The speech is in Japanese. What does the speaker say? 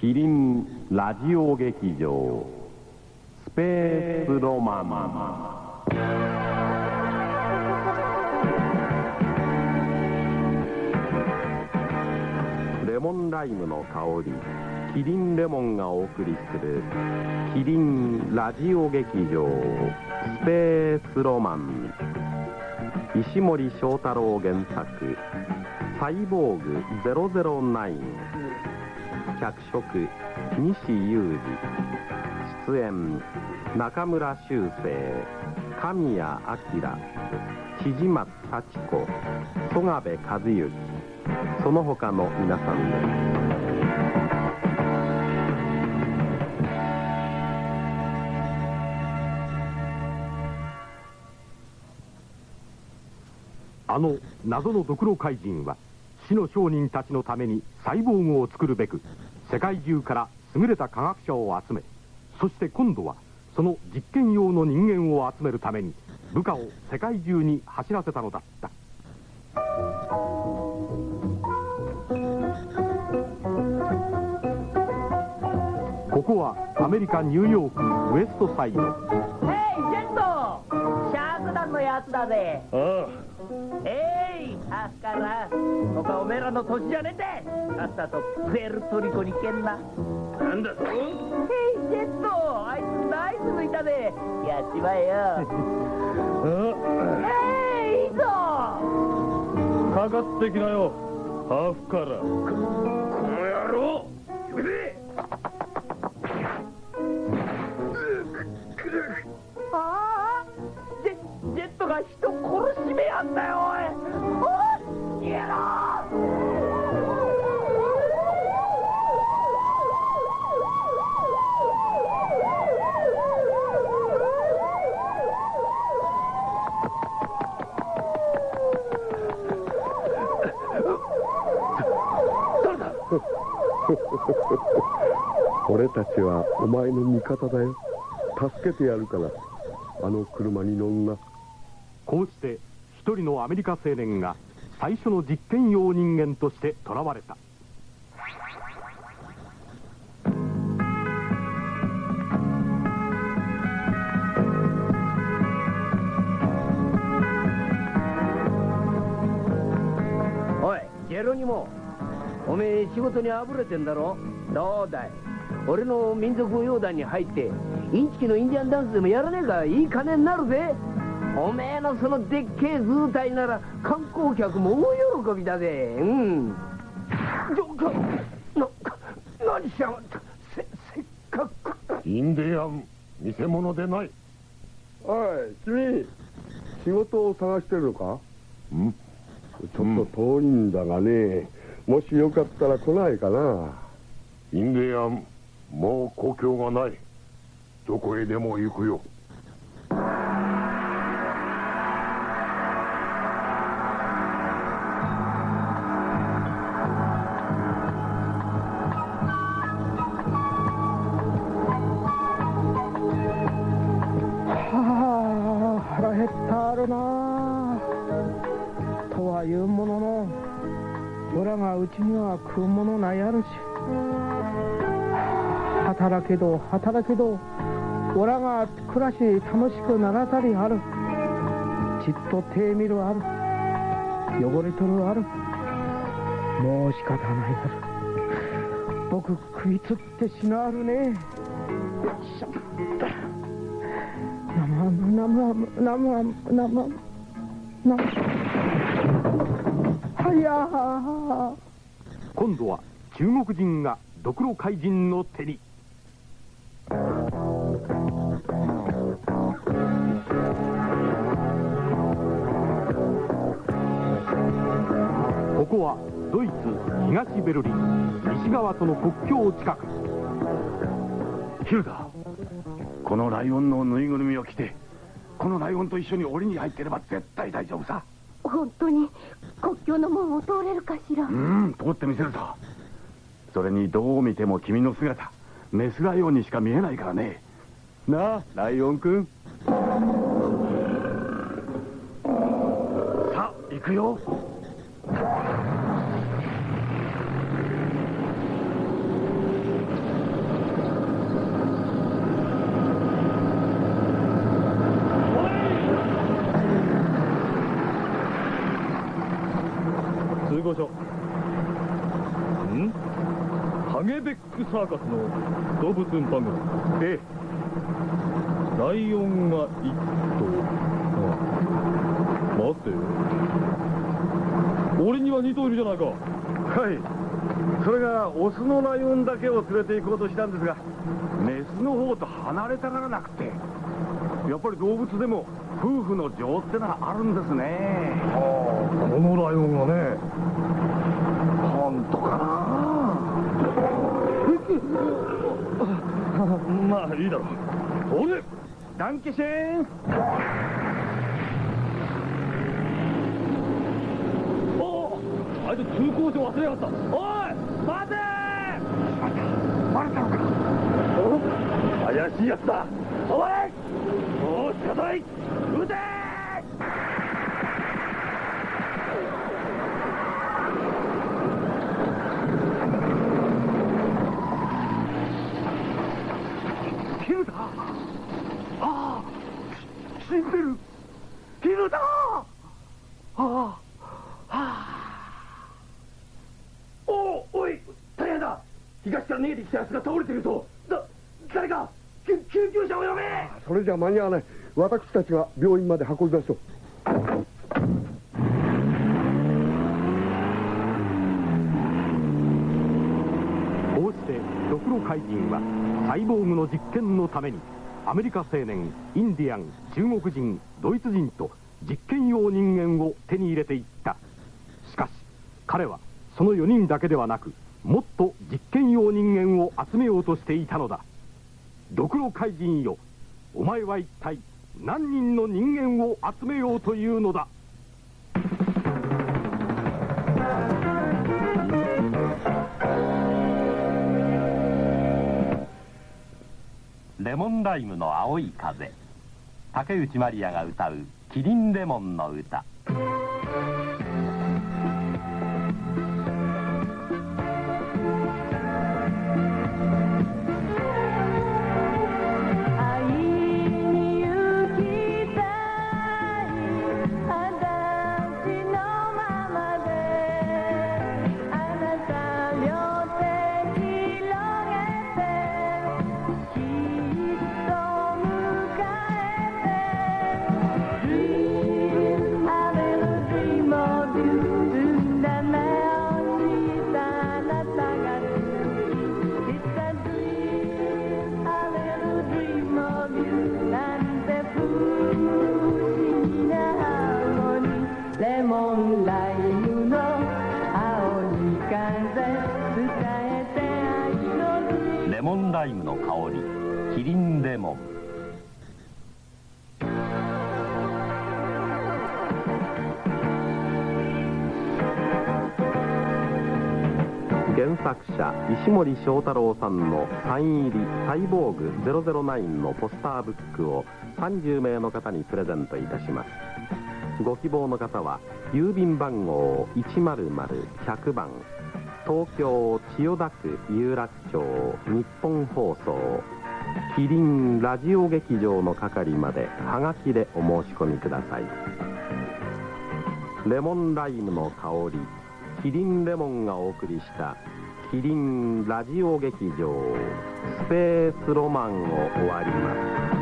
キリンラジオ劇場スペースロマン。レモンライムの香りキリンレモンがお送りするキリンラジオ劇場スペースロマン。石森章太郎原作「サイボーグ009」脚色西裕二出演中村修正神谷明千々松幸子曽我部和幸その他の皆さんです。あの謎のドクロ怪人は死の商人たちのためにサイボーグを作るべく世界中から優れた科学者を集めそして今度はその実験用の人間を集めるために部下を世界中に走らせたのだった。ここはアメリカ・ニューヨークウエストサイド。つだぜ。あえいアスカラここはおめえらの土地じゃねえんだ。さっさとプエルトリコに行けんな。あなんだと？ヘイジェット。あいつナイス抜いたぜ。やっちまえよ。あヘイいいぞかかってきなよ。ハーフからここの野郎。行くぜんだよおいおい逃げろ俺たちはお前の味方だよ。助けてやるから。あの車に乗んな。こうして一人のアメリカ青年が最初の実験用人間として囚われた。おいジェロニモおめえ仕事にあぶれてんだろ？どうだい？俺の民族舞踊団に入ってインチキのインディアンダンスでもやらねえか？いい金になるぜ。おめえのそのでっけえ図体なら観光客も大喜びだぜ。うん。ちょかな何しやがった。せせっかく。インディアン偽物でない。おい君仕事を探してるのか？ん。ちょっと遠いんだがね、もしよかったら来ないかな。インディアンもう故郷がない。どこへでも行くよちには食うものないあるし働けど働けどおらが暮らし楽しくならざりある。ちっと手見るある。汚れとるある。もう仕方ないある。僕食いつって死なあるね。よいしょ生ハム生ハム生ハム生ハム生。はやー。今度は中国人がドクロ怪人の手に。ここはドイツ東ベルリン西側との国境近く。ヒルダーこのライオンのぬいぐるみを着てこのライオンと一緒に檻に入ってれば絶対大丈夫さ。本当に国境の門を通れるかしら。うん通ってみせるさ。それにどう見ても君の姿メスライオンにしか見えないからね。なあライオンくん。さあ行くよ。ん？ハゲベックサーカスの動物運搬群ええ。ライオンが一頭。あ待って俺には二頭いるじゃないか。はい。それがオスのライオンだけを連れて行こうとしたんですがメスの方と離れたがらなくて。やっぱり動物でも夫婦の情ってのはあるんですね。このライオンがね。本当かな。まあいいだろう。俺。ダンケシェーン。おあいつ通行証忘れやがった。おい待て。バレたのか。怪しいやつだ。おいおう近づい。撃てヒルだああ死んでる。ヒルだああおおい大変だ。東から逃げてきたやつが倒れてるぞ。だ誰か救救急車を呼べ。それじゃ間に合わない。私たちが病院まで運びましょう。こうしてドクロ怪人はサイボーグの実験のためにアメリカ青年インディアン中国人ドイツ人と実験用人間を手に入れていった。しかし彼はその4人だけではなくもっと実験用人間を集めようとしていたのだ。ドクロ怪人よお前は一体何人の人間を集めようというのだ。レモンライムの青い風。竹内まりやが歌う「キリンレモンの歌」キリンレモン。原作者石森章太郎さんのサイン入り「サイボーグ009」のポスターブックを30名の方にプレゼントいたします。ご希望の方は郵便番号100-100番東京千代田区有楽町日本放送。キリンラジオ劇場の係まではがきでお申し込みください。レモンライムの香りキリンレモンがお送りしたキリンラジオ劇場スペースロマンを終わります。